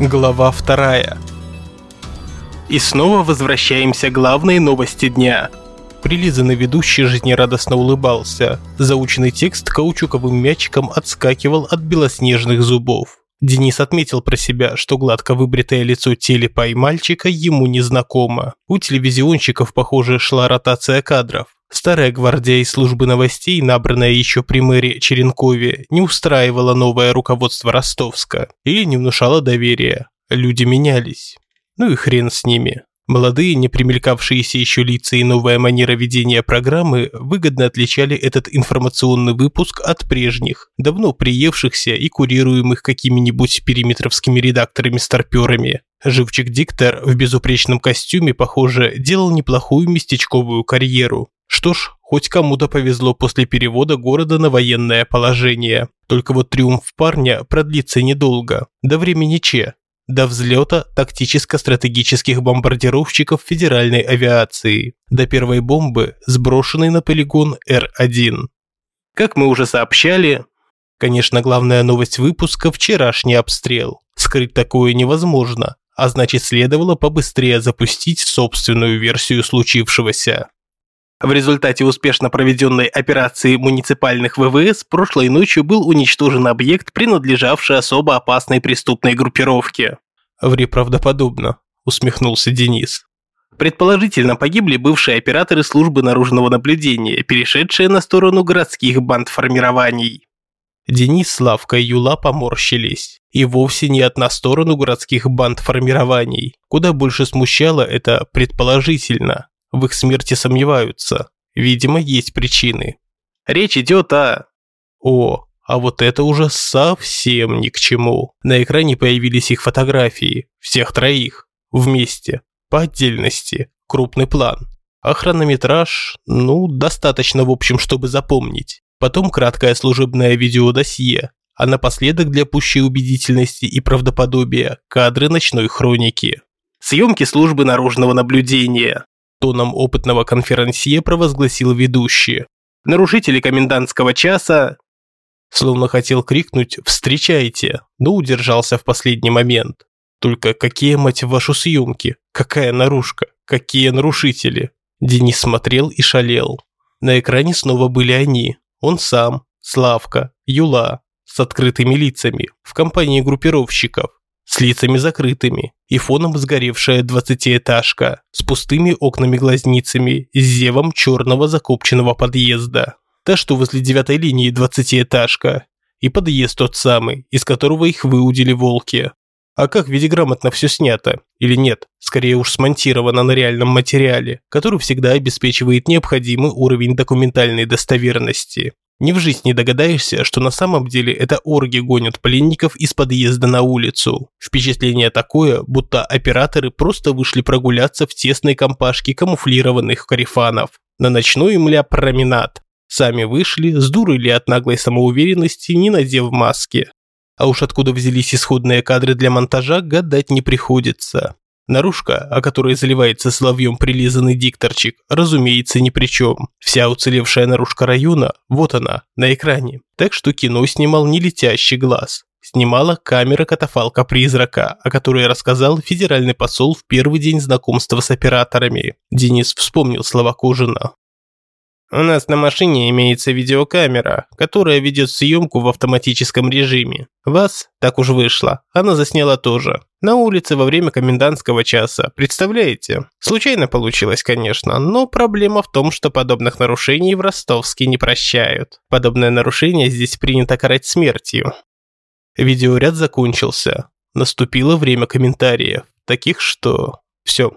Глава вторая. И снова возвращаемся к главной новости дня. Прилизанный ведущий жизнерадостно улыбался. Заученный текст каучуковым мячиком отскакивал от белоснежных зубов. Денис отметил про себя, что гладко выбритое лицо телепа и мальчика ему незнакомо. У телевизионщиков, похоже, шла ротация кадров. Старая гвардия из службы новостей, набранная еще при мэре Черенкове, не устраивала новое руководство Ростовска или не внушала доверия. Люди менялись. Ну и хрен с ними. Молодые, не примелькавшиеся еще лица и новая манера ведения программы выгодно отличали этот информационный выпуск от прежних, давно приевшихся и курируемых какими-нибудь периметровскими редакторами-старпёрами. Живчик-диктор в безупречном костюме, похоже, делал неплохую местечковую карьеру. Что ж, хоть кому-то повезло после перевода города на военное положение. Только вот триумф парня продлится недолго, до времени Че, до взлета тактическо-стратегических бомбардировщиков федеральной авиации, до первой бомбы, сброшенной на полигон Р-1. Как мы уже сообщали, конечно, главная новость выпуска – вчерашний обстрел. Скрыть такое невозможно, а значит следовало побыстрее запустить собственную версию случившегося. В результате успешно проведенной операции муниципальных ВВС прошлой ночью был уничтожен объект, принадлежавший особо опасной преступной группировке. «Ври правдоподобно», – усмехнулся Денис. Предположительно, погибли бывшие операторы службы наружного наблюдения, перешедшие на сторону городских бандформирований. Денис, Славка и Юла поморщились. И вовсе не от на сторону городских бандформирований. Куда больше смущало это предположительно. В их смерти сомневаются. Видимо, есть причины. Речь идет о... О, а вот это уже совсем ни к чему. На экране появились их фотографии. Всех троих. Вместе. По отдельности. Крупный план. А хронометраж, ну, достаточно в общем, чтобы запомнить. Потом краткое служебное видеодосье. А напоследок для пущей убедительности и правдоподобия кадры ночной хроники. Съемки службы наружного наблюдения тоном опытного конферансье провозгласил ведущий. Нарушители комендантского часа словно хотел крикнуть «Встречайте!», но удержался в последний момент. Только какие, мать вашу, съемки? Какая наружка? Какие нарушители? Денис смотрел и шалел. На экране снова были они. Он сам, Славка, Юла, с открытыми лицами, в компании группировщиков с лицами закрытыми, и фоном сгоревшая двадцатиэтажка с пустыми окнами-глазницами с зевом черного закопченного подъезда. Та, что возле девятой линии двадцатиэтажка, и подъезд тот самый, из которого их выудили волки. А как ведь грамотно все снято? Или нет? Скорее уж смонтировано на реальном материале, который всегда обеспечивает необходимый уровень документальной достоверности. Ни в жизнь не догадаешься, что на самом деле это орги гонят пленников из подъезда на улицу. Впечатление такое, будто операторы просто вышли прогуляться в тесной компашке камуфлированных карифанов. На ночной мля променад. Сами вышли, сдурили от наглой самоуверенности, не надев маски. А уж откуда взялись исходные кадры для монтажа, гадать не приходится. Наружка, о которой заливается соловьем прилизанный дикторчик, разумеется, ни при чем. Вся уцелевшая наружка района, вот она, на экране. Так что кино снимал не летящий глаз. Снимала камера катафалка призрака, о которой рассказал федеральный посол в первый день знакомства с операторами. Денис вспомнил слова Кожина. У нас на машине имеется видеокамера, которая ведет съемку в автоматическом режиме. Вас, так уж вышло, она засняла тоже. На улице во время комендантского часа, представляете? Случайно получилось, конечно, но проблема в том, что подобных нарушений в Ростовске не прощают. Подобное нарушение здесь принято карать смертью. Видеоряд закончился. Наступило время комментариев, таких что... Все,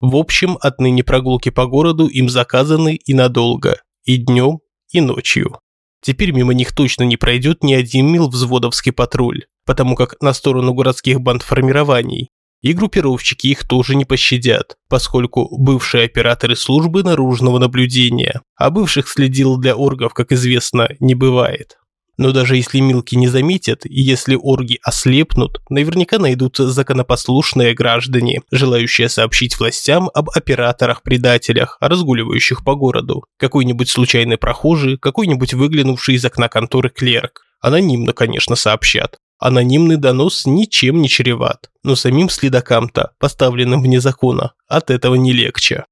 в общем, отныне прогулки по городу им заказаны и надолго, и днем, и ночью. Теперь мимо них точно не пройдет ни один мил взводовский патруль, потому как на сторону городских бандформирований и группировщики их тоже не пощадят, поскольку бывшие операторы службы наружного наблюдения, а бывших следил для оргов, как известно, не бывает. Но даже если Милки не заметят, и если орги ослепнут, наверняка найдутся законопослушные граждане, желающие сообщить властям об операторах-предателях, разгуливающих по городу. Какой-нибудь случайный прохожий, какой-нибудь выглянувший из окна конторы клерк. Анонимно, конечно, сообщат. Анонимный донос ничем не чреват, но самим следакам-то, поставленным вне закона, от этого не легче.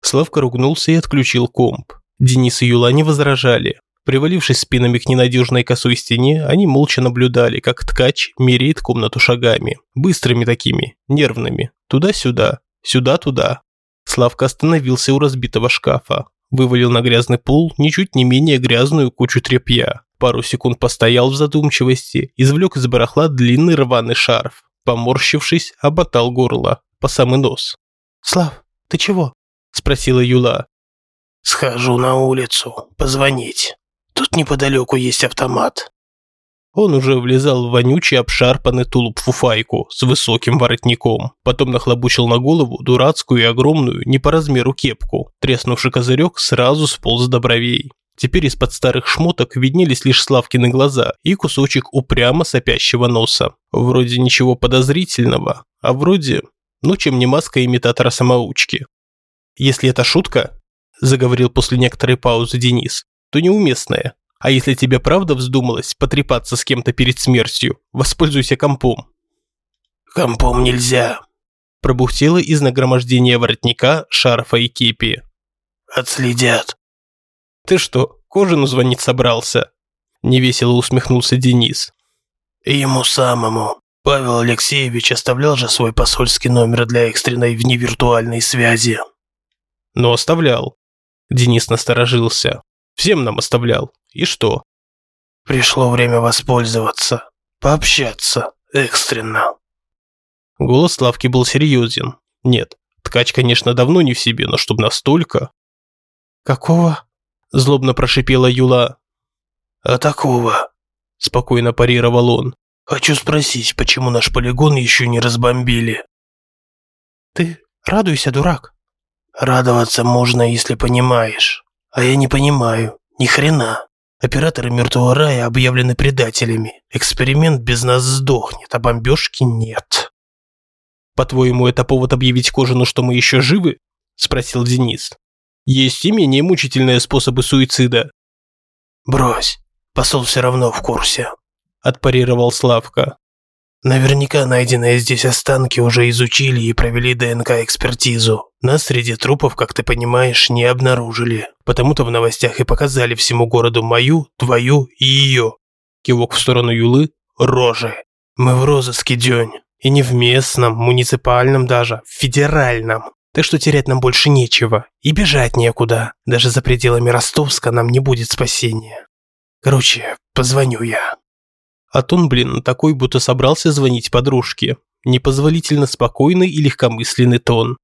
Славка ругнулся и отключил комп. Денис и Юла не возражали. Привалившись спинами к ненадежной косой стене, они молча наблюдали, как ткач меряет комнату шагами. Быстрыми такими, нервными. Туда-сюда, сюда-туда. Славка остановился у разбитого шкафа. Вывалил на грязный пол ничуть не менее грязную кучу тряпья. Пару секунд постоял в задумчивости, извлек из барахла длинный рваный шарф. Поморщившись, оботал горло, по самый нос. «Слав, ты чего?» – спросила Юла. «Схожу на улицу, позвонить. Тут неподалеку есть автомат». Он уже влезал в вонючий обшарпанный тулуп-фуфайку с высоким воротником. Потом нахлобучил на голову дурацкую и огромную, не по размеру кепку. Треснувший козырек сразу сполз до бровей. Теперь из-под старых шмоток виднелись лишь Славкины глаза и кусочек упрямо сопящего носа. Вроде ничего подозрительного, а вроде, ну чем не маска имитатора самоучки. «Если это шутка», – заговорил после некоторой паузы Денис, – то неуместная. А если тебе правда вздумалось потрепаться с кем-то перед смертью, воспользуйся компом». «Компом нельзя», – пробухтело из нагромождения воротника, шарфа и кепи. «Отследят». «Ты что, Кожину звонить собрался?» – невесело усмехнулся Денис. «Ему самому. Павел Алексеевич оставлял же свой посольский номер для экстренной вневиртуальной связи». «Но оставлял». Денис насторожился. «Всем нам оставлял. И что? Пришло время воспользоваться, пообщаться экстренно. Голос Славки был серьезен. Нет, ткач, конечно, давно не в себе, но чтоб настолько. Какого? Злобно прошипела Юла. А такого? Спокойно парировал он. Хочу спросить, почему наш полигон еще не разбомбили? Ты радуйся, дурак. Радоваться можно, если понимаешь. А я не понимаю. Ни хрена. Операторы мертвого рая объявлены предателями. Эксперимент без нас сдохнет, а бомбежки нет. По-твоему, это повод объявить Кожину, что мы еще живы? Спросил Денис. Есть и менее мучительные способы суицида. Брось, посол все равно в курсе. Отпарировал Славка. Наверняка найденные здесь останки уже изучили и провели ДНК-экспертизу. Нас среди трупов, как ты понимаешь, не обнаружили. Потому-то в новостях и показали всему городу мою, твою и ее. Кивок в сторону Юлы. Рожи. Мы в розыске, Дёнь. И не в местном, муниципальном даже, в федеральном. Так что терять нам больше нечего. И бежать некуда. Даже за пределами Ростовска нам не будет спасения. Короче, позвоню я. А тон, блин, такой, будто собрался звонить подружке. Непозволительно спокойный и легкомысленный тон.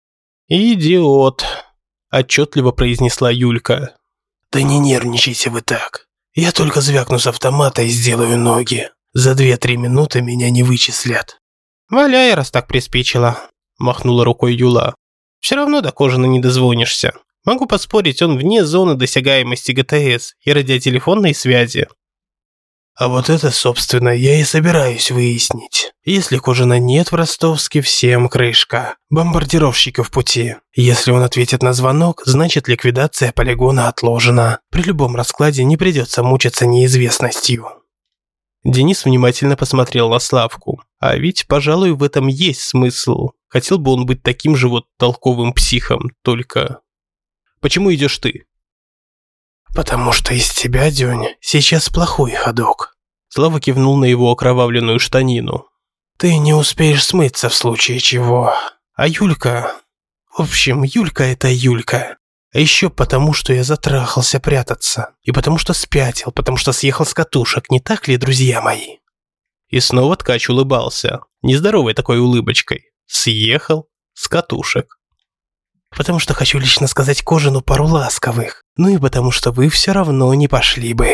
«Идиот», – отчетливо произнесла Юлька. «Да не нервничайте вы так. Я только звякну с автомата и сделаю ноги. За две-три минуты меня не вычислят». «Валяй, раз так приспичило», – махнула рукой Юла. «Все равно до Кожина не дозвонишься. Могу поспорить, он вне зоны досягаемости ГТС и радиотелефонной связи. А вот это, собственно, я и собираюсь выяснить. Если Кожина нет в Ростовске, всем крышка. Бомбардировщика в пути. Если он ответит на звонок, значит ликвидация полигона отложена. При любом раскладе не придется мучиться неизвестностью. Денис внимательно посмотрел на Славку. А ведь, пожалуй, в этом есть смысл. Хотел бы он быть таким же вот толковым психом, только... Почему идешь ты? «Потому что из тебя, Дёнь, сейчас плохой ходок». Слава кивнул на его окровавленную штанину. «Ты не успеешь смыться в случае чего. А Юлька... В общем, Юлька – это Юлька. А еще потому, что я затрахался прятаться. И потому что спятил, потому что съехал с катушек, не так ли, друзья мои?» И снова ткач улыбался, нездоровой такой улыбочкой. Съехал с катушек потому что хочу лично сказать Кожину пару ласковых, ну и потому что вы все равно не пошли бы».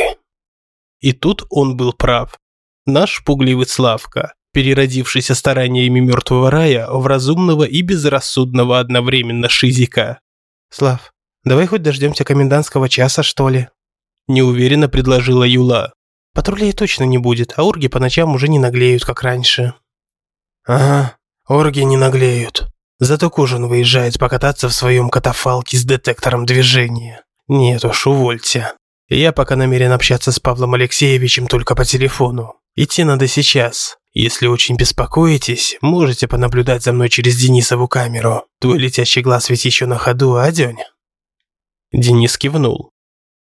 И тут он был прав. Наш пугливый Славка, переродившийся стараниями мертвого рая в разумного и безрассудного одновременно шизика. «Слав, давай хоть дождемся комендантского часа, что ли?» Неуверенно предложила Юла. «Патрулей точно не будет, а орги по ночам уже не наглеют, как раньше». «Ага, орги не наглеют», Зато Кожин выезжает покататься в своем катафалке с детектором движения. Нет уж, увольте. Я пока намерен общаться с Павлом Алексеевичем только по телефону. Идти надо сейчас. Если очень беспокоитесь, можете понаблюдать за мной через Денисову камеру. Твой летящий глаз ведь еще на ходу, а, Дёнь?» Денис кивнул.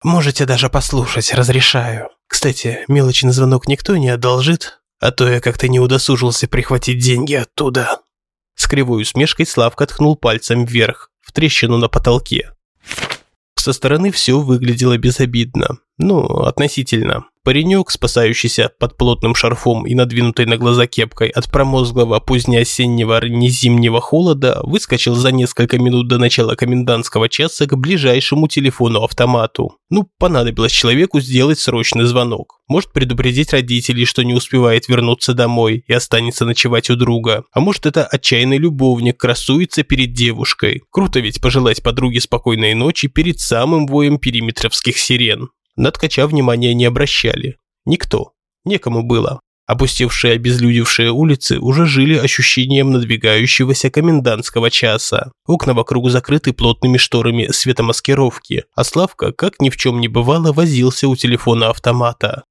«Можете даже послушать, разрешаю. Кстати, мелочи на звонок никто не одолжит, а то я как-то не удосужился прихватить деньги оттуда». С кривой усмешкой Славка ткнул пальцем вверх, в трещину на потолке. Со стороны все выглядело безобидно. Ну, относительно. Паренек, спасающийся под плотным шарфом и надвинутой на глаза кепкой от промозглого позднеосеннего раннезимнего холода, выскочил за несколько минут до начала комендантского часа к ближайшему телефону-автомату. Ну, понадобилось человеку сделать срочный звонок. Может предупредить родителей, что не успевает вернуться домой и останется ночевать у друга. А может это отчаянный любовник красуется перед девушкой. Круто ведь пожелать подруге спокойной ночи перед самым воем периметровских сирен. На ткача внимания не обращали. Никто. Некому было. Опустевшие обезлюдевшие улицы уже жили ощущением надвигающегося комендантского часа. Окна вокруг закрыты плотными шторами светомаскировки, а Славка, как ни в чем не бывало, возился у телефона автомата.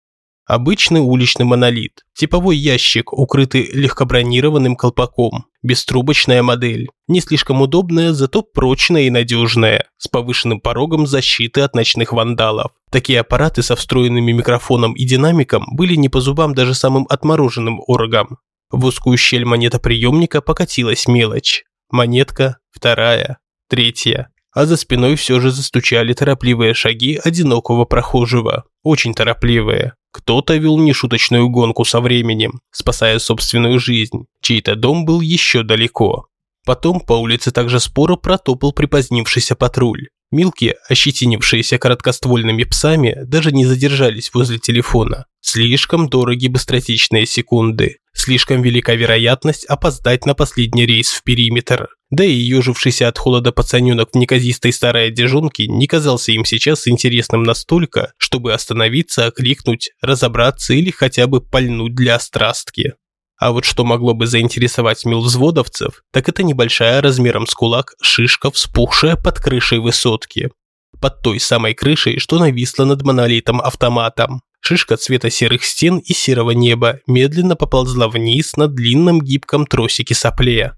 Обычный уличный монолит, типовой ящик, укрытый легкобронированным колпаком, беструбочная модель, не слишком удобная, зато прочная и надежная, с повышенным порогом защиты от ночных вандалов. Такие аппараты со встроенными микрофоном и динамиком были не по зубам даже самым отмороженным оргам. В узкую щель монетоприемника покатилась мелочь. Монетка, вторая, третья. А за спиной все же застучали торопливые шаги одинокого прохожего. Очень торопливые. Кто-то вел нешуточную гонку со временем, спасая собственную жизнь. Чей-то дом был еще далеко. Потом по улице также споро протопал припозднившийся патруль. Милки, ощетинившиеся короткоствольными псами, даже не задержались возле телефона. Слишком дороги быстротечные секунды. Слишком велика вероятность опоздать на последний рейс в периметр. Да и ежившийся от холода пацаненок в неказистой старой одежонке не казался им сейчас интересным настолько, чтобы остановиться, окликнуть, разобраться или хотя бы пальнуть для острастки. А вот что могло бы заинтересовать милвзводовцев, так это небольшая размером с кулак шишка, вспухшая под крышей высотки. Под той самой крышей, что нависла над монолитом автоматом. Шишка цвета серых стен и серого неба медленно поползла вниз на длинном гибком тросике сопле.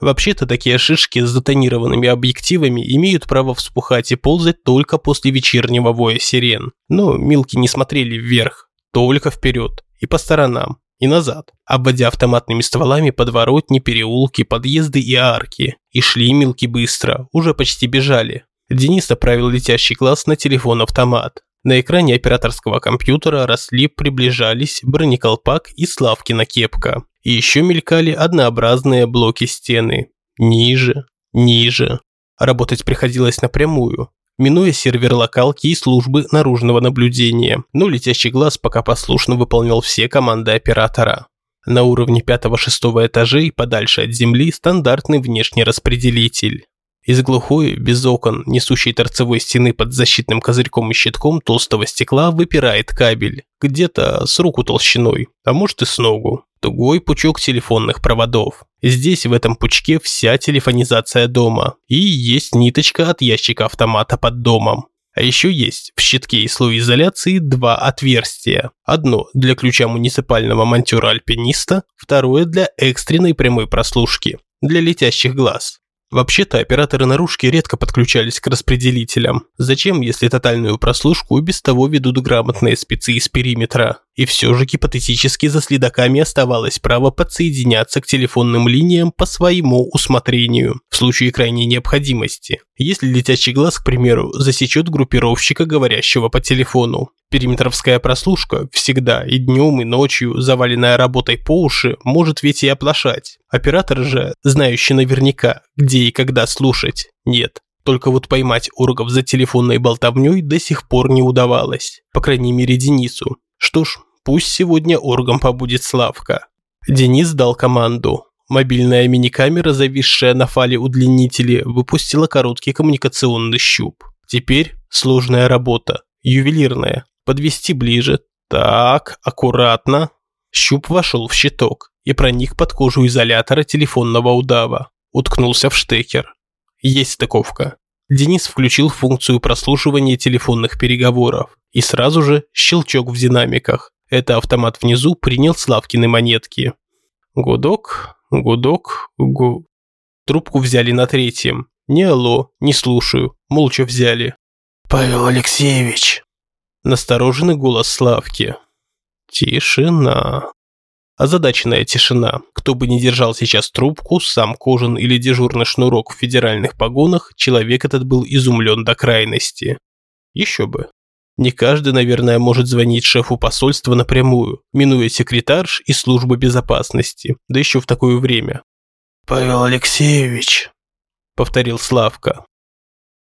Вообще-то такие шишки с затонированными объективами имеют право вспухать и ползать только после вечернего воя сирен. Но милки не смотрели вверх, только вперед и по сторонам, и назад, обводя автоматными стволами подворотни, переулки, подъезды и арки. И шли милки быстро, уже почти бежали. Денис направил летящий глаз на телефон-автомат. На экране операторского компьютера росли, приближались бронеколпак и Славкина кепка. И еще мелькали однообразные блоки стены. Ниже, ниже. Работать приходилось напрямую, минуя сервер локалки и службы наружного наблюдения, но летящий глаз пока послушно выполнял все команды оператора. На уровне 5-6 этажей, подальше от земли, стандартный внешний распределитель. Из глухой, без окон, несущей торцевой стены под защитным козырьком и щитком толстого стекла выпирает кабель, где-то с руку толщиной, а может и с ногу тугой пучок телефонных проводов. Здесь в этом пучке вся телефонизация дома. И есть ниточка от ящика автомата под домом. А еще есть в щитке и слое изоляции два отверстия. Одно для ключа муниципального монтера-альпиниста, второе для экстренной прямой прослушки, для летящих глаз. Вообще-то операторы наружки редко подключались к распределителям. Зачем, если тотальную прослушку без того ведут грамотные спецы из периметра? И все же гипотетически за следаками оставалось право подсоединяться к телефонным линиям по своему усмотрению, в случае крайней необходимости. Если летящий глаз, к примеру, засечет группировщика, говорящего по телефону. Периметровская прослушка всегда и днем, и ночью, заваленная работой по уши, может ведь и оплошать. Оператор же, знающий наверняка, где и когда слушать, нет. Только вот поймать оргов за телефонной болтовней до сих пор не удавалось. По крайней мере Денису. Что ж, пусть сегодня оргом побудет Славка. Денис дал команду. Мобильная миникамера, зависшая на фале удлинителя, выпустила короткий коммуникационный щуп. Теперь сложная работа, ювелирная. Подвести ближе. Так, аккуратно. Щуп вошел в щиток и проник под кожу изолятора телефонного удава. Уткнулся в штекер. Есть стыковка. Денис включил функцию прослушивания телефонных переговоров. И сразу же щелчок в динамиках. Это автомат внизу принял Славкины монетки. Гудок, гудок, гу... Трубку взяли на третьем. Не алло, не слушаю, молча взяли. «Павел Алексеевич!» Настороженный голос Славки. Тишина. Озадаченная тишина. Кто бы ни держал сейчас трубку, сам Кожин или дежурный шнурок в федеральных погонах, человек этот был изумлен до крайности. Еще бы. Не каждый, наверное, может звонить шефу посольства напрямую, минуя секретарш и службу безопасности, да еще в такое время. «Павел Алексеевич», – повторил Славка.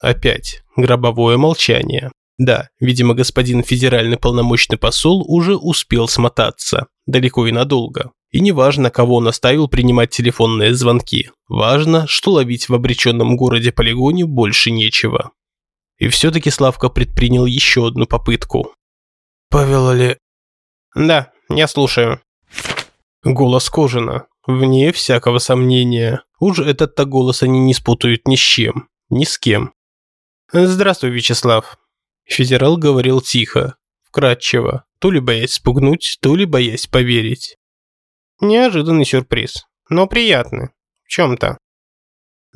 Опять гробовое молчание. Да, видимо, господин федеральный полномочный посол уже успел смотаться, далеко и надолго. И не важно, кого он оставил принимать телефонные звонки. Важно, что ловить в обреченном городе полигоне больше нечего. И все-таки Славка предпринял еще одну попытку. «Павел ли...» «Да, я слушаю». Голос Кожина. Вне всякого сомнения. Уж этот-то голос они не спутают ни с чем. Ни с кем. «Здравствуй, Вячеслав». Федерал говорил тихо, вкратчиво, то ли боясь спугнуть, то ли боясь поверить. Неожиданный сюрприз, но приятный. В чем-то.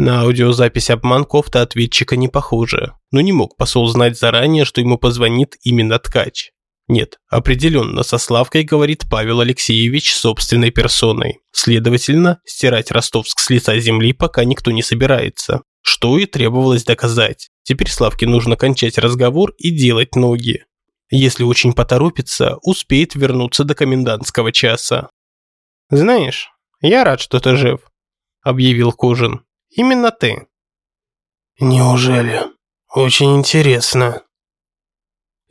На аудиозапись обман кофта ответчика не похоже, но не мог посол знать заранее, что ему позвонит именно ткач. Нет, определенно со Славкой говорит Павел Алексеевич собственной персоной. Следовательно, стирать Ростовск с лица земли пока никто не собирается. Что и требовалось доказать. Теперь Славке нужно кончать разговор и делать ноги. Если очень поторопится, успеет вернуться до комендантского часа. «Знаешь, я рад, что ты жив», – объявил Кожин. Именно ты. Неужели? Очень интересно.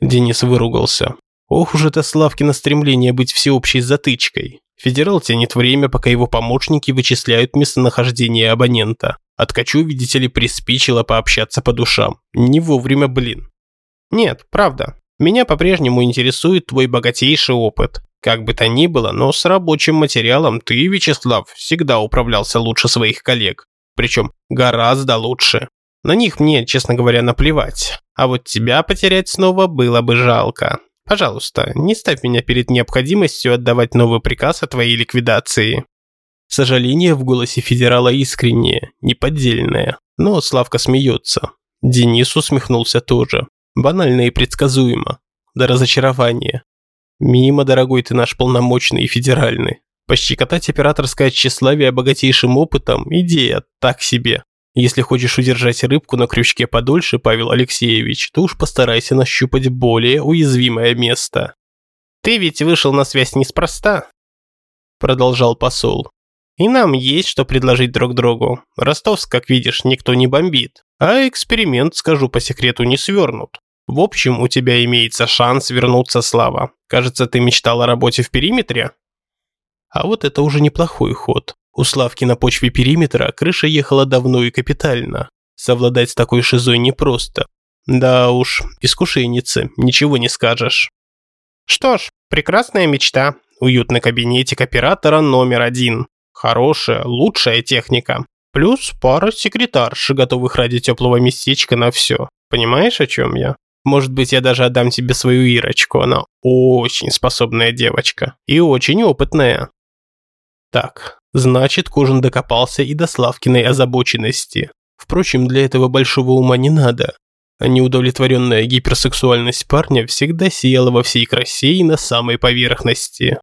Денис выругался. Ох уж это Славкино стремление быть всеобщей затычкой. Федерал тянет время, пока его помощники вычисляют местонахождение абонента. А ткачу, видите ли, приспичило пообщаться по душам. Не вовремя, блин. Нет, правда. Меня по-прежнему интересует твой богатейший опыт. Как бы то ни было, но с рабочим материалом ты, Вячеслав, всегда управлялся лучше своих коллег причем гораздо лучше. На них мне, честно говоря, наплевать. А вот тебя потерять снова было бы жалко. Пожалуйста, не ставь меня перед необходимостью отдавать новый приказ о твоей ликвидации. Сожаление в голосе федерала искреннее, неподдельное. Но Славка смеется. Денис усмехнулся тоже. Банально и предсказуемо. До разочарования. Мимо, дорогой ты наш полномочный и федеральный. Пощекотать операторское тщеславие богатейшим опытом – идея так себе. Если хочешь удержать рыбку на крючке подольше, Павел Алексеевич, то уж постарайся нащупать более уязвимое место. «Ты ведь вышел на связь неспроста», – продолжал посол. «И нам есть что предложить друг другу. Ростовск, как видишь, никто не бомбит. А эксперимент, скажу по секрету, не свернут. В общем, у тебя имеется шанс вернуться, Слава. Кажется, ты мечтал о работе в периметре?» А вот это уже неплохой ход. У Славки на почве периметра крыша ехала давно и капитально. Совладать с такой шизой непросто. Да уж, искушенница, ничего не скажешь. Что ж, прекрасная мечта. Уютный кабинетик оператора номер один. Хорошая, лучшая техника. Плюс пара секретарш, готовых ради теплого местечка на все. Понимаешь, о чем я? Может быть, я даже отдам тебе свою Ирочку. Она очень способная девочка. И очень опытная. Так, значит, Кожин докопался и до Славкиной озабоченности. Впрочем, для этого большого ума не надо. А неудовлетворенная гиперсексуальность парня всегда сияла во всей красе и на самой поверхности.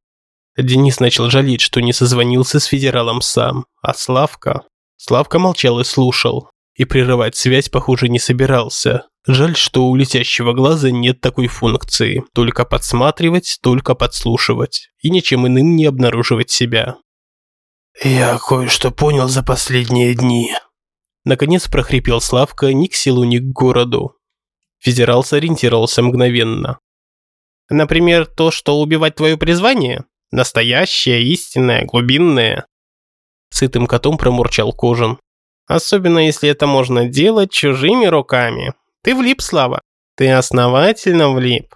Денис начал жалеть, что не созвонился с федералом сам, а Славка... Славка молчал и слушал. И прерывать связь, похоже, не собирался. Жаль, что у летящего глаза нет такой функции. Только подсматривать, только подслушивать. И ничем иным не обнаруживать себя. «Я кое-что понял за последние дни». Наконец прохрипел Славка ни к селу, ни к городу. Федерал сориентировался мгновенно. «Например, то, что убивать твое призвание? Настоящее, истинное, глубинное?» Сытым котом промурчал Кожин. «Особенно, если это можно делать чужими руками. Ты влип, Слава. Ты основательно влип.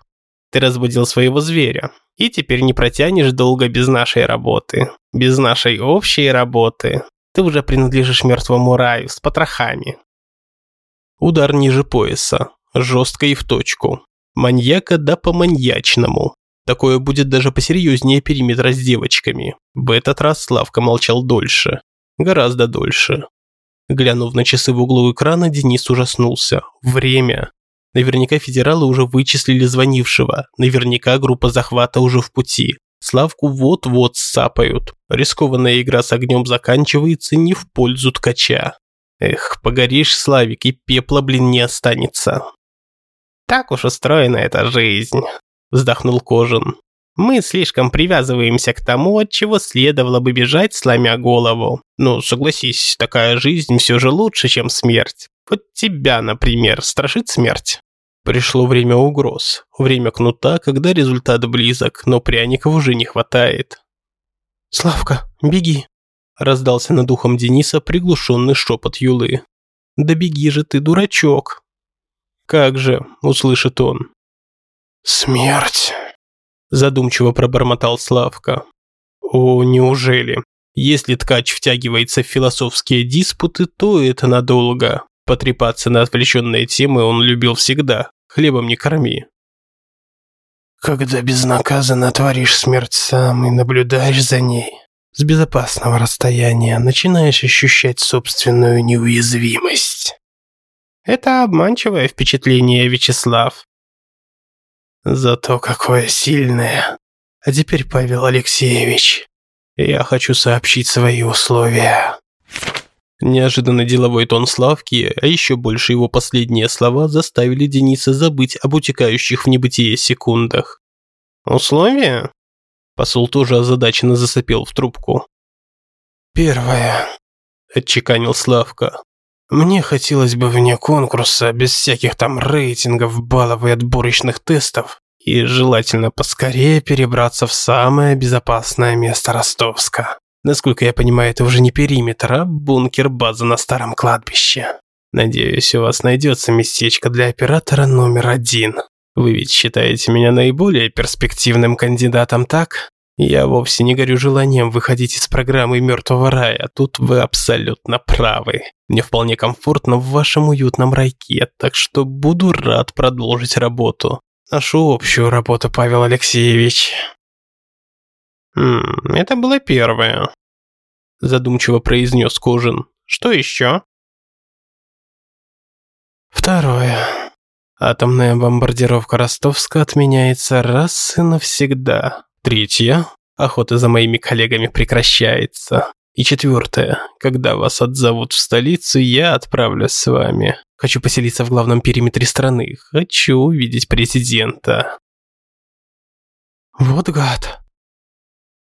Ты разбудил своего зверя. И теперь не протянешь долго без нашей работы. Без нашей общей работы. Ты уже принадлежишь мертвому раю с потрохами. Удар ниже пояса. Жестко и в точку. Маньяка да по маньячному. Такое будет даже посерьезнее периметра с девочками. В этот раз Славка молчал дольше. Гораздо дольше. Глянув на часы в углу экрана, Денис ужаснулся. Время. Наверняка федералы уже вычислили звонившего. Наверняка группа захвата уже в пути. Славку вот-вот сапают. Рискованная игра с огнем заканчивается не в пользу ткача. Эх, погоришь, Славик, и пепла, блин, не останется. Так уж устроена эта жизнь, вздохнул Кожин. Мы слишком привязываемся к тому, от чего следовало бы бежать, сломя голову. Ну, согласись, такая жизнь все же лучше, чем смерть. Вот тебя, например, страшит смерть? Пришло время угроз, время кнута, когда результат близок, но пряников уже не хватает. «Славка, беги!» – раздался над ухом Дениса приглушенный шепот Юлы. «Да беги же ты, дурачок!» «Как же!» – услышит он. «Смерть!» – задумчиво пробормотал Славка. «О, неужели? Если ткач втягивается в философские диспуты, то это надолго. Потрепаться на отвлеченные темы он любил всегда. Хлебом не корми. Когда безнаказанно творишь смерть сам и наблюдаешь за ней, с безопасного расстояния начинаешь ощущать собственную неуязвимость. Это обманчивое впечатление, Вячеслав. Зато какое сильное. А теперь, Павел Алексеевич, я хочу сообщить свои условия. Неожиданно деловой тон Славки, а еще больше его последние слова заставили Дениса забыть об утекающих в небытие секундах. «Условия?» Посол тоже озадаченно засопел в трубку. «Первое», – отчеканил Славка. «Мне хотелось бы вне конкурса, без всяких там рейтингов, баллов и отборочных тестов, и желательно поскорее перебраться в самое безопасное место Ростовска. Насколько я понимаю, это уже не периметр, а бункер-база на старом кладбище. Надеюсь, у вас найдется местечко для оператора номер один. Вы ведь считаете меня наиболее перспективным кандидатом, так? Я вовсе не горю желанием выходить из программы «Мертвого рая», тут вы абсолютно правы. Мне вполне комфортно в вашем уютном райке, так что буду рад продолжить работу. Нашу общую работу, Павел Алексеевич. «Хм, это было первое», – задумчиво произнес Кожин. «Что еще?» «Второе. Атомная бомбардировка Ростовска отменяется раз и навсегда. Третье. Охота за моими коллегами прекращается. И четвертое. Когда вас отзовут в столицу, я отправлюсь с вами. Хочу поселиться в главном периметре страны. Хочу увидеть президента». «Вот гад»,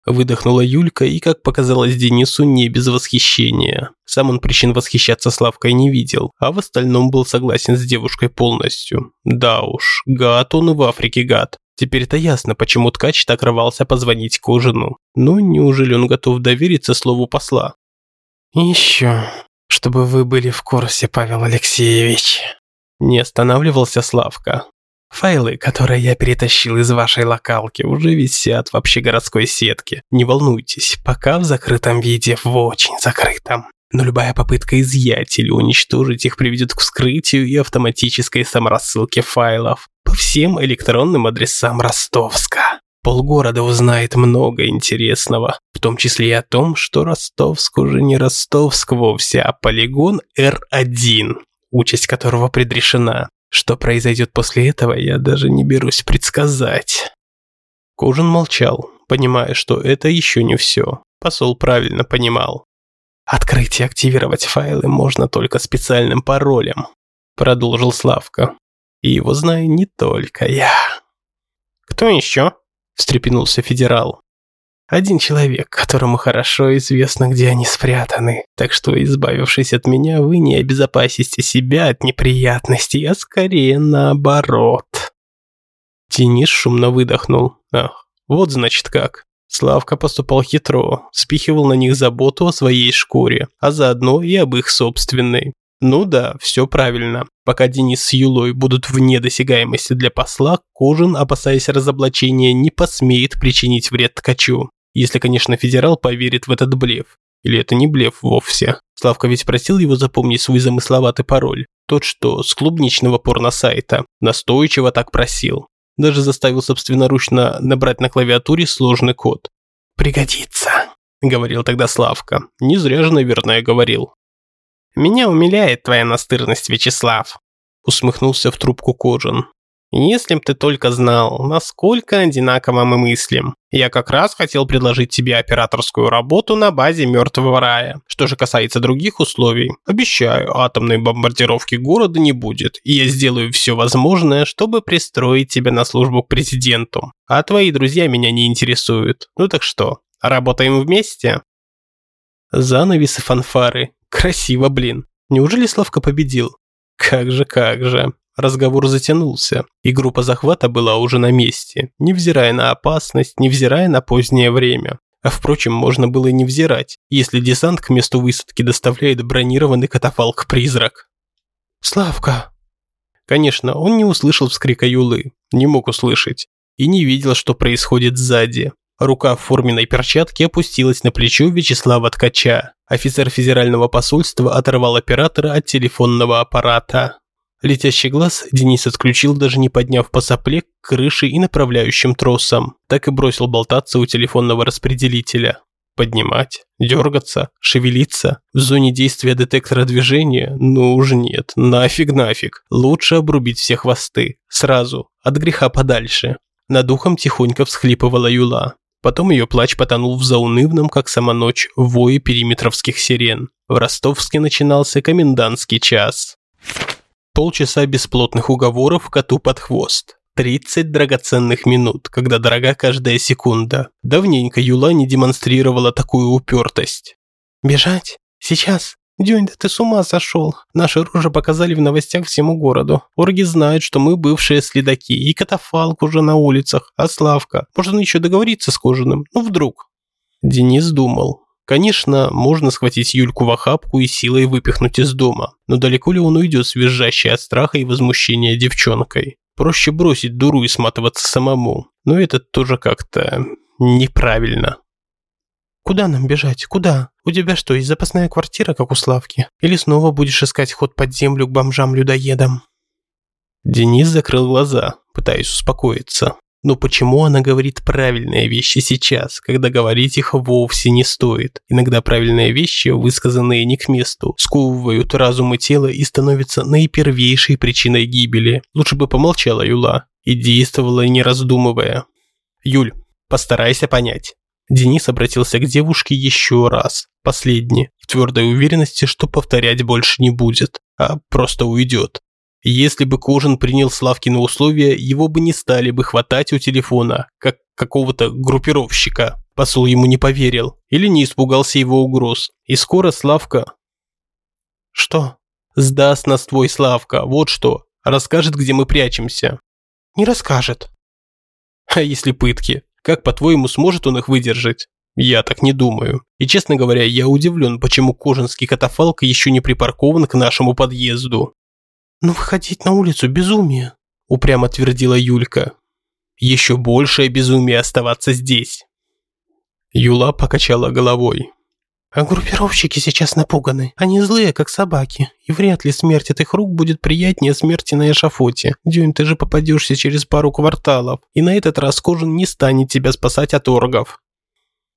Выдохнула Юлька и, как показалось Денису, не без восхищения. Сам он причин восхищаться Славкой не видел, а в остальном был согласен с девушкой полностью. Да уж, гад он и в Африке гад. Теперь-то ясно, почему ткач так рвался позвонить Кожину. Но неужели он готов довериться слову посла? «Еще, чтобы вы были в курсе, Павел Алексеевич». Не останавливался Славка. Файлы, которые я перетащил из вашей локалки, уже висят в общегородской сетке. Не волнуйтесь, пока в закрытом виде, в очень закрытом. Но любая попытка изъять или уничтожить их приведет к вскрытию и автоматической саморассылке файлов по всем электронным адресам Ростовска. Полгорода узнает много интересного, в том числе и о том, что Ростовск уже не Ростовск вовсе, а полигон Р1, участь которого предрешена. Что произойдет после этого, я даже не берусь предсказать. Кожин молчал, понимая, что это еще не все. Посол правильно понимал. «Открыть и активировать файлы можно только специальным паролем», продолжил Славка. «И его знаю не только я». «Кто еще?» встрепенулся федерал. Один человек, которому хорошо известно, где они спрятаны. Так что, избавившись от меня, вы не обезопасите себя от неприятностей, а скорее наоборот. Денис шумно выдохнул. Ах, вот значит как. Славка поступал хитро, спихивал на них заботу о своей шкуре, а заодно и об их собственной. Ну да, все правильно. Пока Денис с Юлой будут вне досягаемости для посла, Кожин, опасаясь разоблачения, не посмеет причинить вред ткачу. Если, конечно, федерал поверит в этот блеф. Или это не блеф вовсе. Славка ведь просил его запомнить свой замысловатый пароль. Тот, что с клубничного порно-сайта. Настойчиво так просил. Даже заставил собственноручно набрать на клавиатуре сложный код. «Пригодится», – говорил тогда Славка. Не зря же, наверное, говорил. «Меня умиляет твоя настырность, Вячеслав», – усмехнулся в трубку Кожин. Если б ты только знал, насколько одинаково мы мыслим. Я как раз хотел предложить тебе операторскую работу на базе Мертвого рая. Что же касается других условий, обещаю, атомной бомбардировки города не будет, и я сделаю все возможное, чтобы пристроить тебя на службу к президенту. А твои друзья меня не интересуют. Ну так что, работаем вместе? Занавесы фанфары. Красиво, блин. Неужели Славка победил? Как же, как же. Разговор затянулся, и группа захвата была уже на месте, невзирая на опасность, невзирая на позднее время. А впрочем, можно было и не взирать, если десант к месту высадки доставляет бронированный катафалк-призрак. «Славка!» Конечно, он не услышал вскрика Юлы, не мог услышать, и не видел, что происходит сзади. Рука в форменной перчатке опустилась на плечо Вячеслава Ткача. Офицер федерального посольства оторвал оператора от телефонного аппарата. Летящий глаз Денис отключил, даже не подняв по сопле к крыше и направляющим тросам. Так и бросил болтаться у телефонного распределителя. Поднимать, дергаться, шевелиться. В зоне действия детектора движения? Ну уж нет, нафиг нафиг. Лучше обрубить все хвосты. Сразу, от греха подальше. Над ухом тихонько всхлипывала Юла. Потом ее плач потонул в заунывном, как сама ночь, вое периметровских сирен. В Ростовске начинался комендантский час. Полчаса бесплотных уговоров коту под хвост. 30 драгоценных минут, когда дорога каждая секунда. Давненько Юла не демонстрировала такую упертость. «Бежать? Сейчас? Дюнь, да ты с ума сошел. Наши рожи показали в новостях всему городу. Орги знают, что мы бывшие следаки, и катафалк уже на улицах. А Славка? Может, он еще договорится с Кожаным? Ну, вдруг?» Денис думал. Конечно, можно схватить Юльку в охапку и силой выпихнуть из дома, но далеко ли он уйдет с визжащей от страха и возмущения девчонкой? Проще бросить дуру и сматываться самому, но это тоже как-то неправильно. «Куда нам бежать? Куда? У тебя что, есть запасная квартира, как у Славки? Или снова будешь искать ход под землю к бомжам-людоедам?» Денис закрыл глаза, пытаясь успокоиться. Но почему она говорит правильные вещи сейчас, когда говорить их вовсе не стоит? Иногда правильные вещи, высказанные не к месту, сковывают разум и тело и становятся наипервейшей причиной гибели. Лучше бы помолчала Юла и действовала не раздумывая. «Юль, постарайся понять». Денис обратился к девушке еще раз, последний, в твердой уверенности, что повторять больше не будет, а просто уйдет. Если бы Кожин принял Славкины условия, его бы не стали бы хватать у телефона, как какого-то группировщика. Посол ему не поверил или не испугался его угроз. И скоро Славка... Что? Сдаст нас твой Славка, вот что. Расскажет, где мы прячемся. Не расскажет. А если пытки? Как, по-твоему, сможет он их выдержать? Я так не думаю. И, честно говоря, я удивлен, почему кожанский катафалк еще не припаркован к нашему подъезду. «Ну выходить на улицу – безумие», – упрямо твердила Юлька. «Еще большее безумие оставаться здесь». Юла покачала головой. «А группировщики сейчас напуганы. Они злые, как собаки. И вряд ли смерть от их рук будет приятнее смерти на эшафоте. Дюнь, ты же попадешься через пару кварталов. И на этот раз Кожин не станет тебя спасать от оргов».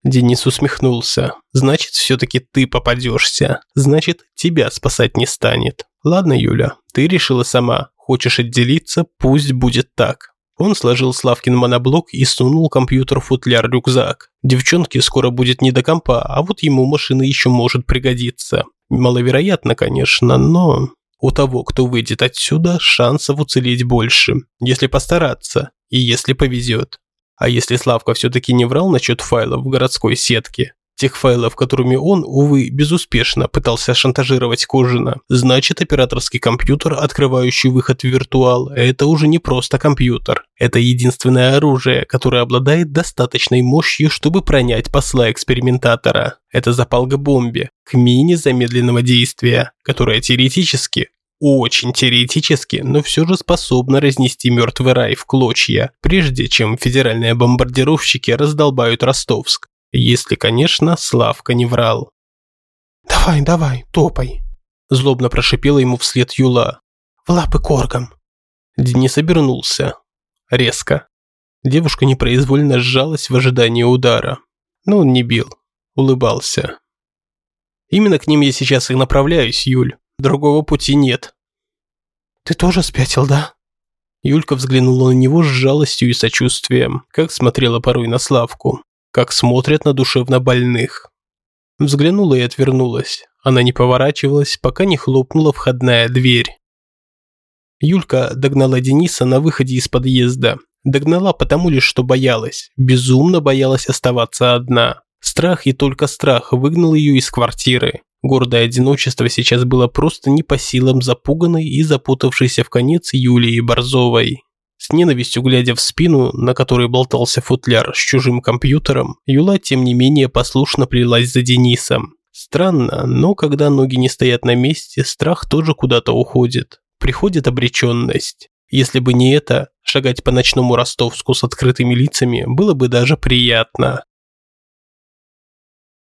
Денис усмехнулся. «Значит, все-таки ты попадешься. Значит, тебя спасать не станет. Ладно, Юля, ты решила сама. Хочешь отделиться, пусть будет так». Он сложил Славкин моноблок и сунул компьютер в футляр-рюкзак. Девчонке скоро будет не до компа, а вот ему машина еще может пригодиться. Маловероятно, конечно, но... У того, кто выйдет отсюда, шансов уцелеть больше, если постараться и если повезет. А если Славка все-таки не врал насчет файлов в городской сетке, тех файлов, которыми он, увы, безуспешно пытался шантажировать Кожина, значит операторский компьютер, открывающий выход в виртуал, это уже не просто компьютер. Это единственное оружие, которое обладает достаточной мощью, чтобы пронять посла экспериментатора. Это запалка бомбе, к мини замедленного действия, которая теоретически очень теоретически, но все же способна разнести мертвый рай в клочья, прежде чем федеральные бомбардировщики раздолбают Ростовск. Если, конечно, Славка не врал. «Давай, давай, топай!» Злобно прошипела ему вслед Юла. «В лапы коргом!» Денис обернулся. Резко. Девушка непроизвольно сжалась в ожидании удара. Но он не бил. Улыбался. Именно к ним я сейчас и направляюсь, Юль. Другого пути нет. Ты тоже спятил, да? Юлька взглянула на него с жалостью и сочувствием, как смотрела порой на Славку, как смотрят на душевно больных. Взглянула и отвернулась. Она не поворачивалась, пока не хлопнула входная дверь. Юлька догнала Дениса на выходе из подъезда. Догнала потому лишь, что боялась. Безумно боялась оставаться одна. Страх и только страх выгнал ее из квартиры. Гордое одиночество сейчас было просто не по силам запуганной и запутавшейся в конец Юлии Борзовой. С ненавистью глядя в спину, на которой болтался футляр с чужим компьютером, Юла тем не менее послушно плелась за Денисом. Странно, но когда ноги не стоят на месте, страх тоже куда-то уходит приходит обреченность. Если бы не это, шагать по ночному Ростовску с открытыми лицами было бы даже приятно.